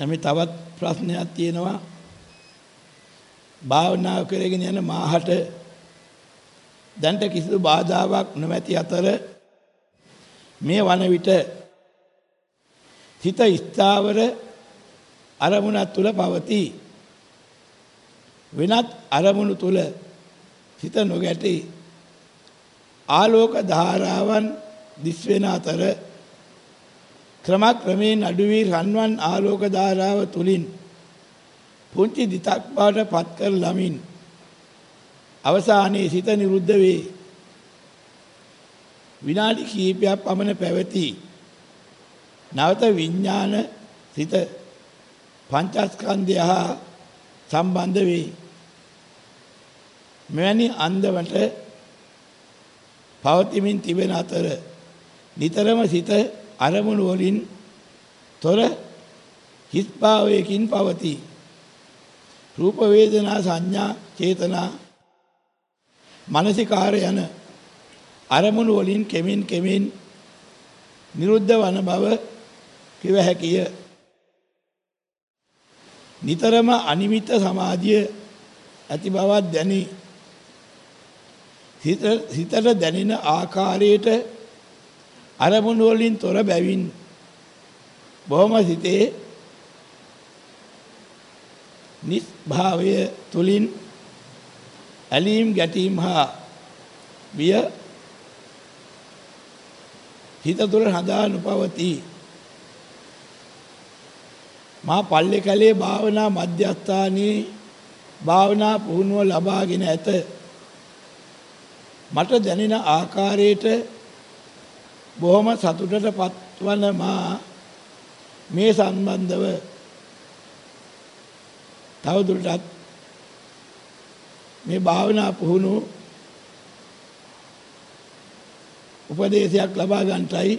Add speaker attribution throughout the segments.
Speaker 1: නැමෙ තවත් ප්‍රශ්නයක් තියෙනවා. භාවනා කරගෙන යන මාහට දැන්ට කිසිදු බාධාවක් නොමැති අතර මේ වන විට සිත ස්ථාවර අරමුණක් තුල පවතී. වෙනත් අරමුණු තුල සිත නොගැටි ආලෝක ධාරාවන් දිස්වෙන අතර ක්‍රමක්‍රමයෙන් අඩු වී රන්වන් ආලෝක ධාරාව තුලින් පුංචි දිතක් බවට පත් කර ළමින් අවසානයේ සිත නිරුද්ධ වේ. විනාඩි කිහිපයක් පමණ පැවති. නැවත විඥාන සිත පංචස්කන්ධය හා සම්බන්ධ වේ. මෙවැනි අන්දමට පවතිමින් තිබෙන අතර නිතරම සිත අරමුණු වලින් තොර හිස් භාවයකින් පවතී. රූප වේදනා සංඥා චේතනා මානසිකාර යන අරමුණු වලින් කෙමින් කෙමින් නිරුද්ධ වන බව කිව හැකිය. නිතරම අනිමිත්ත සමාධිය ඇති බවක් දැනේ. හිතට දැනෙන ආකාරයට අරමුණු වලින් තොර බැවින්. බොහොම සිතේ නිස්භාවය තුලින් ඇලීම් ගැටීම් හා බිය හිත තුළ හදා නොපවතී. මා පල්ලේ කලේ භාවනා මධ්‍යස්ථානයේ භාවනා පුහුණුව ලබාගෙන ඇත. මට දැනෙන ආකාරයට බොහොම සතුටට පත්වන මා මේ සම්බන්ධව තවදුරටත් මේ භාවනා පුහුණු උපදේශයක් ලබා ගන්නටයි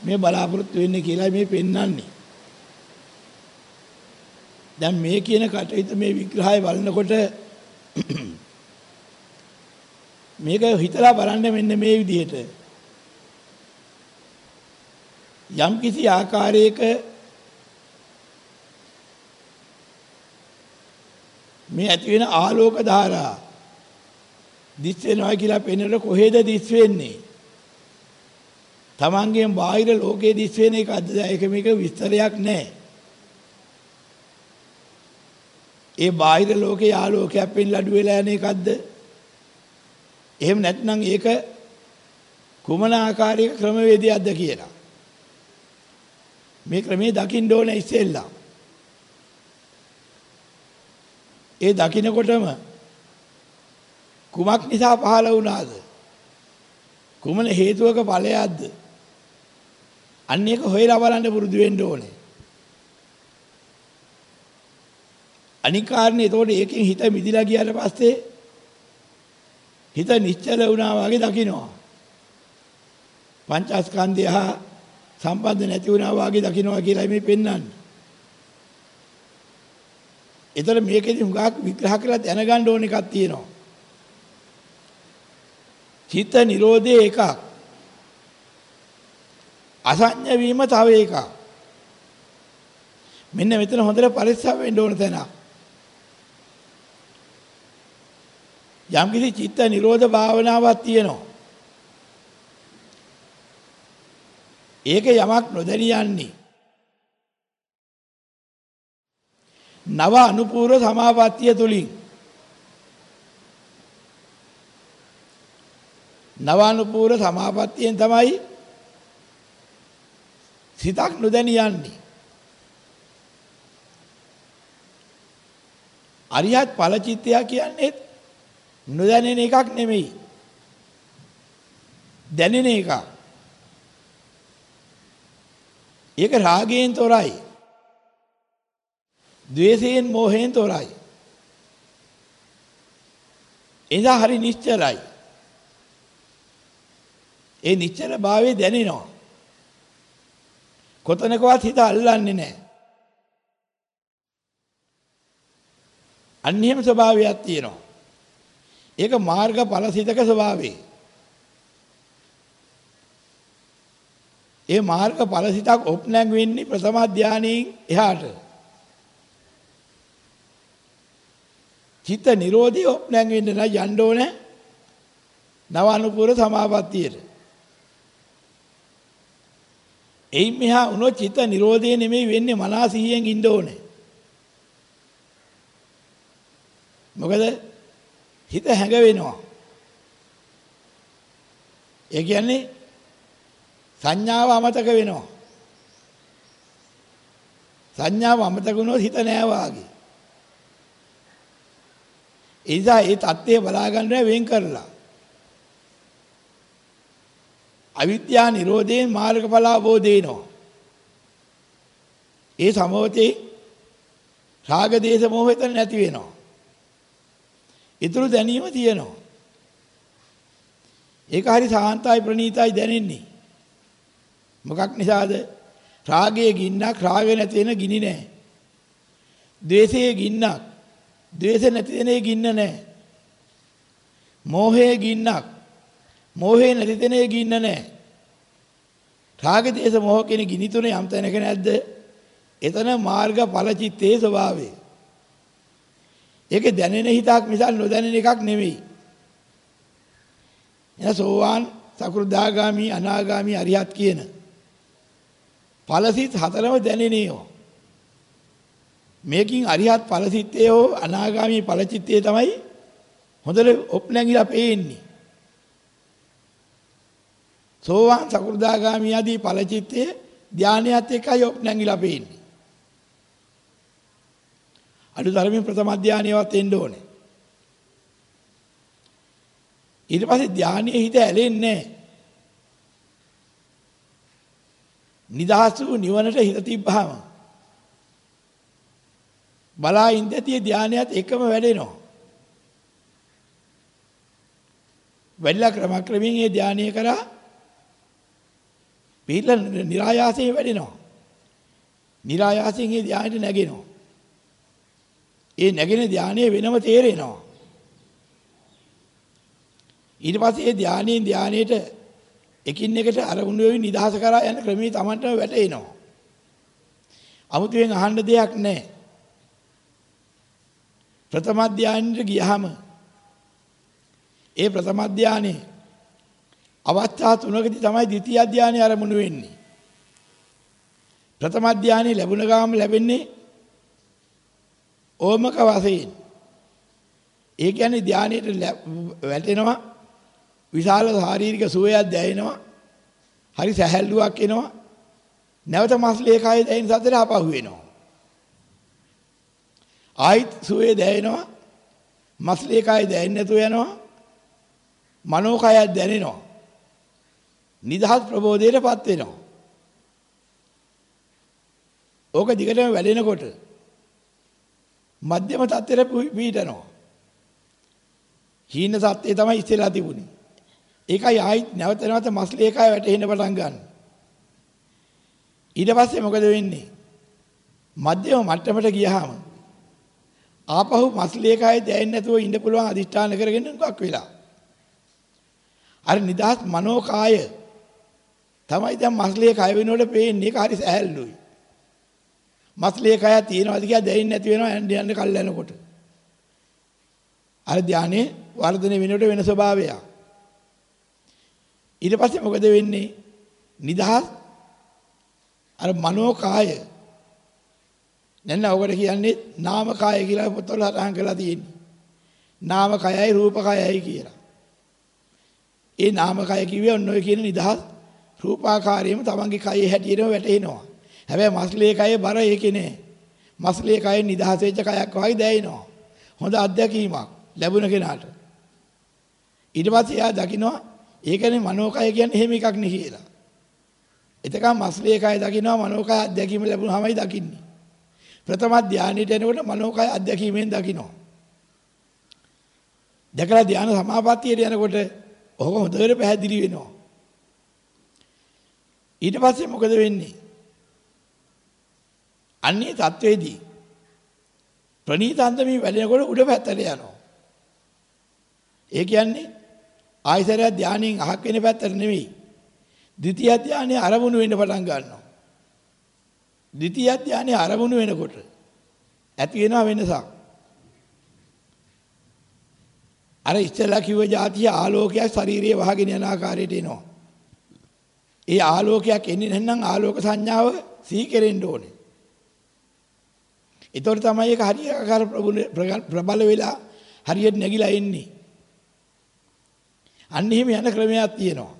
Speaker 1: මේ බලාපොරොත්තු වෙන්නේ කියලා මේ පෙන්වන්නේ. දැන් මේ කියන කටයුතු මේ විග්‍රහය බලනකොට මේක හිතලා බලන්න මෙන්න මේ විදිහට යම් කිසි ආකාරයක මේ ඇති වෙන ආලෝක ධාරා දිස් වෙනවා කියලා පෙනෙනකොට කොහෙද දිස් වෙන්නේ? තමන්ගෙන් බාහිර ලෝකයේ දිස් වෙන එකද ඒක මේක විස්තරයක් නැහැ. ඒ බාහිර ලෝකේ ආලෝකයක් පෙන්ලා අඩු වෙලා යන එකක්ද? එහෙම නැත්නම් ඒක කුමන ආකාරයක ක්‍රමවේදයක්ද කියලා. මේ ක්‍රමයේ දකින්න ඕන ඉස්සෙල්ලා. ඒ දකින්නකොටම කුමක් නිසා පහළ වුණාද? කුමන හේතුවක ඵලයක්ද? අන්න ඒක හොයලා බලන්න පුරුදු වෙන්න ඕනේ. අනික් කාරණේ එතකොට ඒකෙන් හිත මිදිලා ගියාට පස්සේ හිත නිශ්චල වුණා වගේ දකින්නවා. පංචස්කන්ධය හා සම්බන්ධ නැති වුණා වගේ දකින්නවා කියලා මේ පෙන්වන්නේ. ඒතර මේකෙදි හුඟක් විග්‍රහ කරලා දැනගන්න ඕන එකක් තියෙනවා. චිත්ත නිරෝධය එකක්. අසඤ්ඤ වීම තව එකක්. මෙන්න මෙතන හොඳට පරිස්සම් වෙන්න ඕන තැන. යම් කිසි චිත්ත නිරෝධ භාවනාවක් තියෙනවා. ඒක යමක් නොදැනියන්නේ. නව අනුපූර්ව සමාපත්තිය තුලින් නව අනුපූර්ව සමාපත්තියෙන් තමයි සිතක් නොදැනියන්නේ. අරියත් ඵල චිත්තය කියන්නේ නොදැනෙන එකක් නෙමෙයි. දැනෙන එකක්. ඒක රාගයෙන් තොරයි. ද්වේෂයෙන් මෝහයෙන් තොරයි. එදා හරි නිශ්චලයි. ඒ නිශ්චල භාවය දැනෙනවා. කොතනකවත් හිත අල්ලන්නේ නැහැ. අන්‍යම ස්වභාවයක් තියෙනවා. ඒක මාර්ග ඵල සිතක ස්වභාවය. ඒ මාර්ග ඵලසිතක් ඔප්නැං වෙන්නේ ප්‍රථම ධානයෙන් එහාට. චිත්ත නිරෝධය ඔප්නැං වෙන්න නම් යන්න ඕනේ නව අනුපූර සමාපත්තියට. එයින් මෙහා වුණොත් චිත්ත නිරෝධය නෙමෙයි වෙන්නේ මනස සිහියෙන් ඉන්න ඕනේ. මොකද හිත හැඟ වෙනවා. ඒ කියන්නේ සංඥාව අමතක වෙනවා. සංඥාව අමතක වුණොත් හිත නෑ වාගේ. ඒ නිසා ඒ தත්ත්වය බලා ගන්න වෙන් කරලා. අවිද්‍යා නිරෝධයෙන් මාර්ගඵල අවබෝධ වෙනවා. ඒ සමෝතේ රාග දේශ මොහ එතන නැති වෙනවා. ඊතුරු දැනීම තියෙනවා. ඒක හරි සාන්තයි ප්‍රණීතයි දැනෙන්නේ. මොකක් නිසාද? රාගයේ ගින්නක් රාග නැති වෙන ගිනි නැහැ. ද්වේෂයේ ගින්නක් ද්වේෂ නැති වෙනේ ගින්න නැහැ. මෝහයේ ගින්නක් මෝහේ නැති තැනේ ගින්න නැහැ. රාග දේශ මොහ කියන ගිනි තුනේ යම් තැනක නැද්ද? එතන මාර්ග ඵල චිත්තේ ස්වභාවය. ඒක දැනෙන හිතක් මිසක් නොදැනෙන එකක් නෙවෙයි. එන සෝවාන් සකෘදාගාමි අනාගාමි අරිහත් කියන ඵලසිත හතරම දැනෙනේෝ. මේකින් අරිහත් ඵලසිතේ හෝ අනාගාමි ඵලචිත්තේ තමයි හොඳට ඔප් නැගිලා පේන්නේ. සෝවාන් සකෘදාගාමි ආදී ඵලචිත්තේ ධානයත් එක්කයි ඔප් නැගිලා පේන්නේ. අඩු ධර්මයෙන් ප්‍රථම ධානයවත් එන්න ඕනේ. ඊට පස්සේ ධානයේ හිත ඇලෙන්නේ නිදහස් වූ නිවනට හිත තිබ්බහම බලා ඉඳතිය ධානයත් එකම වැඩෙනවා. වැඩිලා ක්‍රමක්‍රමයෙන් ඒ ධානය කරා පිළිලා નિરાයාසයෙන් වැඩෙනවා. નિરાයාසයෙන් ඒ ධානයට නැගෙනවා. ඒ නැගෙන ධානය වෙනම තේරෙනවා. ඊට පස්සේ ඒ ධානයෙන් ධානයට එකින් එකට අරමුණු වෙවි නිදහස කරා යන ක්‍රමී Tamanටම වැටෙනවා. 아무තෙන් අහන්න දෙයක් නැහැ. ප්‍රථම ධානයට ගියහම ඒ ප්‍රථම ධානයේ අවස්ථා තුනකදී තමයි ද්විතිය ධානය ආරමුණු වෙන්නේ. ප්‍රථම ධානය ලැබුණ ගාම ලැබෙන්නේ ඕමක වශයෙන්. ඒ කියන්නේ ධානයට වැටෙනවා විශාල ශාරීරික සුවයක් දැනෙනවා. හරි සැහැල්ලුවක් එනවා. නැවත මස්ලේ කය දැනෙන සතර අපහු වෙනවා. ආයිත් සුවේ දැනෙනවා. මස්ලේ කය දැනෙන්නේ නැතුව යනවා. මනෝ කයත් දැනෙනවා. නිදහස් ප්‍රබෝධයටපත් වෙනවා. ඕක දිගටම වැඩෙනකොට මධ්‍යම තත්ත්වයට පිහිටනවා. හීන සත්‍යය තමයි ඉස්සෙල්ලා තිබුණේ. ඒකයි ආයිත් නැවත නැවත මස්ලේකය වැටෙන්න පටන් ගන්න. ඊට පස්සේ මොකද වෙන්නේ? මධ්‍යම මට්ටමට ගියාම ආපහු මස්ලේකය දැනෙන්නේ නැතුව ඉන්න පුළුවන් අදිෂ්ඨාන කරගෙන මොකක් වෙලා. අර නිදහස් මනෝකාය තමයි දැන් මස්ලේ කය වෙනකොට පේන්නේ ඒක හරි සැහැල්ලුයි. මස්ලේ කය තියෙනවාද කියලා දැනෙන්නේ නැති වෙනවා යන්න යන්න කල් යනකොට. අර ධානයේ වර්ධනය වෙනකොට වෙන ස්වභාවයක්. ඊට පස්සේ මොකද වෙන්නේ? නිදහස් අර මනෝ කාය නැන්න ඔකට කියන්නේ නාම කාය කියලා පොතවල සඳහන් කරලා තියෙන්නේ. නාම කයයි රූප කයයි කියලා. ඒ නාම කය කිව්වේ ඔන්න ඔය කියන නිදහස් රූපාකාරයේම තමන්ගේ කයේ හැටියටම වැටෙනවා. හැබැයි මස්ලේ කයේ බර ඒකේ නෑ. මස්ලේ කයේ නිදහස් වෙච්ච කයක් වගේ දැනෙනවා. හොඳ අත්දැකීමක් ලැබුණ කෙනාට. ඊට පස්සේ එයා දකිනවා ඒකනේ මනෝකය කියන්නේ එහෙම එකක් නේ කියලා. එතකම් මස්ලේ කය දකින්නවා මනෝකය අත්දැකීම ලැබුණාමයි දකින්නේ. ප්‍රථම ධානයට එනකොට මනෝකය අත්දැකීමෙන් දකින්නවා. දැකලා ධාන සමාපත්තියට යනකොට ඔහොම හොඳට පැහැදිලි වෙනවා. ඊට පස්සේ මොකද වෙන්නේ? අන්නේ தത്വෙදී ප්‍රණීතන්ත මේ වැළෙනකොට උඩ පැත්තට යනවා. ඒ කියන්නේ ආයතරය ධානයෙන් අහක් වෙන පැත්තට නෙවෙයි. ද්විතිය ධානයේ අරමුණු වෙන්න පටන් ගන්නවා. ද්විතිය ධානයේ අරමුණු වෙනකොට ඇති වෙනවා වෙනසක්. අර ඉස්සෙල්ලා කිව්ව જાතිය ආලෝකයක් ශාරීරියේ වහගෙන යන ආකාරයට එනවා. ඒ ආලෝකයක් එන්නේ නැත්නම් ආලෝක සංඥාව සිහි කෙරෙන්න ඕනේ. ඒතකොට තමයි ඒක හරියාකාර ප්‍රබල වෙලා හරියට නැగిලා එන්නේ. අන්න එහෙම යන ක්‍රමයක් තියෙනවා.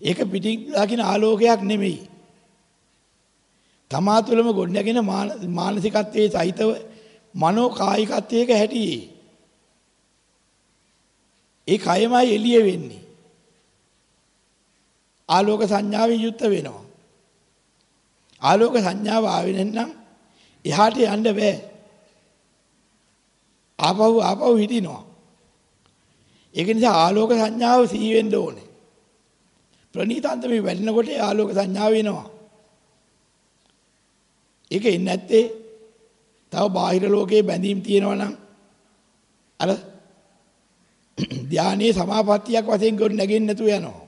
Speaker 1: ඒක පිටින් දකින්න ආලෝකයක් නෙමෙයි. තමා තුළම ගොඩනැගෙන මානසිකත්වයේ සහිතව මනෝ කායිකත්වයක හැටියේ. ඒ කයමයි එළිය වෙන්නේ. ආලෝක සංඥාවෙන් යුක්ත වෙනවා. ආලෝක සංඥාව ආවේ නැත්නම් එහාට යන්න බෑ. ආපහු ආපහු හිටිනවා. ඒක නිසා ආලෝක සංඥාව සිහි වෙන්න ඕනේ. ප්‍රණීතාන්ත මේ වැඩිනකොට ආලෝක සංඥාව වෙනවා. ඒක එන්නේ නැත්තේ තව බාහිර ලෝකේ බැඳීම් තියෙනවා නම් අර ධානයේ සමාපත්තියක් වශයෙන් ගොඩ නැගෙන්නේ නැතුව යනවා.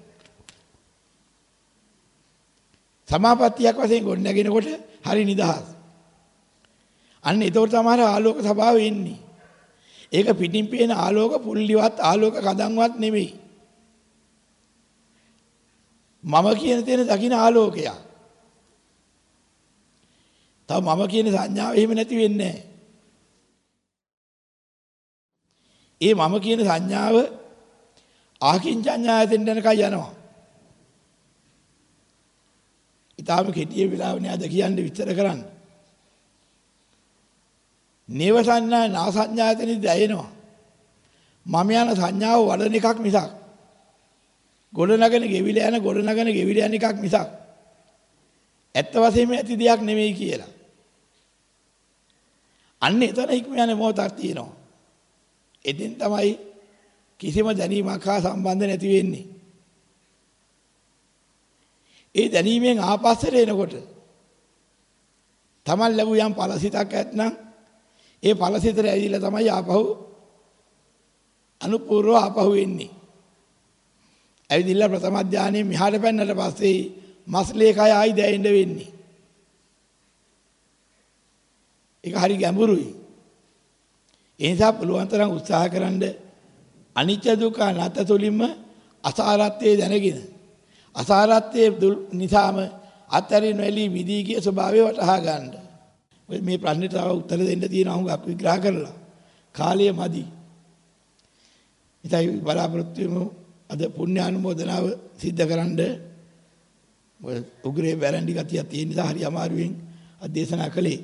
Speaker 1: සමාපත්තියක් වශයෙන් ගොඩ නැගෙනකොට හරි නිදහස්. අන්න ඒතකොට තමයි ආලෝක ස්වභාවය එන්නේ. ඒක පිටින් පේන ආලෝක පුල්ලිවත් ආලෝක කදම්වත් නෙමෙයි. මම කියන තැන දකින්න ආලෝකයක්. තව මම කියන සංඥාව එහෙම නැති වෙන්නේ ඒ මම කියන සංඥාව ආකින්චඤ්ඤායතෙන් යනකම් යනවා. ඊටාම කෙටිය වෙලාවනේ අද කියන්නේ විස්තර කරන්න. නේව සංඥා නා සංඥායතනෙදි දැයෙනවා. මම යන සංඥාව වඩන එකක් මිසක් ගොඩ නගන ගෙවිල යන ගොඩ නගන ගෙවිල යන එකක් මිසක් ඇත්ත වශයෙන්ම ඇති දෙයක් නෙමෙයි කියලා. අන්න එතන ඉක්ම යන මොහොතක් තියෙනවා. එදින් තමයි කිසිම දැනීමක් හා සම්බන්ධ නැති වෙන්නේ. ඒ දැනීමෙන් ආපස්සට එනකොට තමන් ලැබු යම් ඵලසිතක් ඇත්නම් ඒ ඵලසිතට ඇවිල්ලා තමයි ආපහු අනුපූර්ව ආපහු එන්නේ. ඇවිදින්න ප්‍රථම ධානයේ මිහාට පැන්නට පස්සේ මස්ලේ කය ආයි දැයෙන්න වෙන්නේ. ඒක හරි ගැඹුරුයි. ඒ නිසා පුළුවන් තරම් උත්සාහ කරන්න අනිත්‍ය දුක්ඛ අනාත්ම තුලින්ම අසාරත්වයේ දැනගෙන අසාරත්වයේ නිසාම අතරින් වැලී විදී කිය ස්වභාවය වටහා ගන්න. මේ ප්‍රශ්නෙට තව උත්තර දෙන්න තියෙනවා හුඟක් විග්‍රහ කරලා. කාලය මදි. ඉතින් බලාපොරොත්තු වෙමු අද පුණ්‍ය අනුමෝදනාව සිද්ධ කරන්න උග්‍රේ වැරන්ඩි ගතියක් තියෙන නිසා හරි අමාරුවෙන් අධේශනා කළේ.